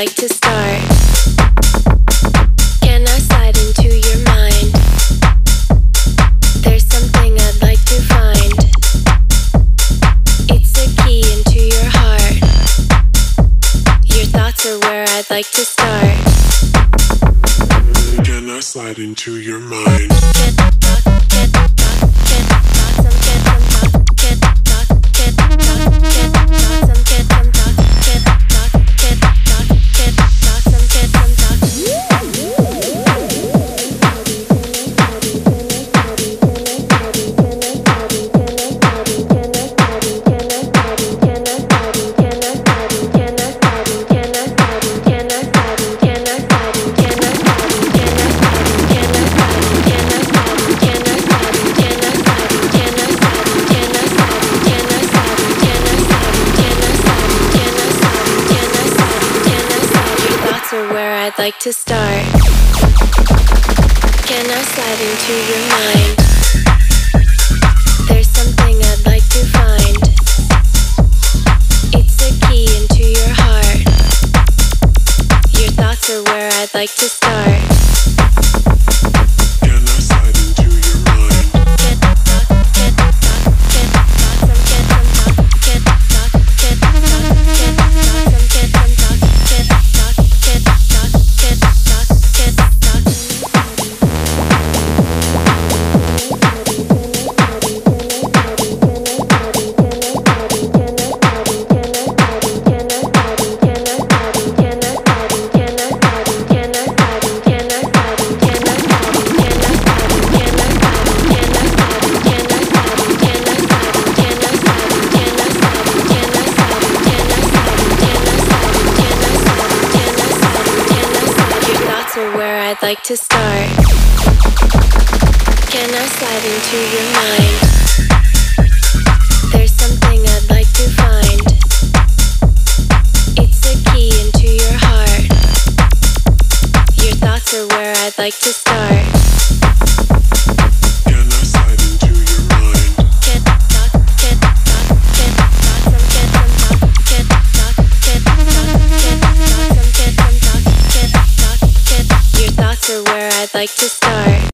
like to start. Can I slide into your mind? There's something I'd like to find. It's the key into your heart. Your thoughts are where I'd like to start. Can I slide into your mind? Get I'd like to start. Can I slide into your mind? There's something I'd like to find. It's the key into your heart. Your thoughts are where I'd like to start. Are where I'd like to start. Can I slide into your mind? There's something I'd like to find. It's the key into your heart. Your thoughts are where I'd like to start. Like to start.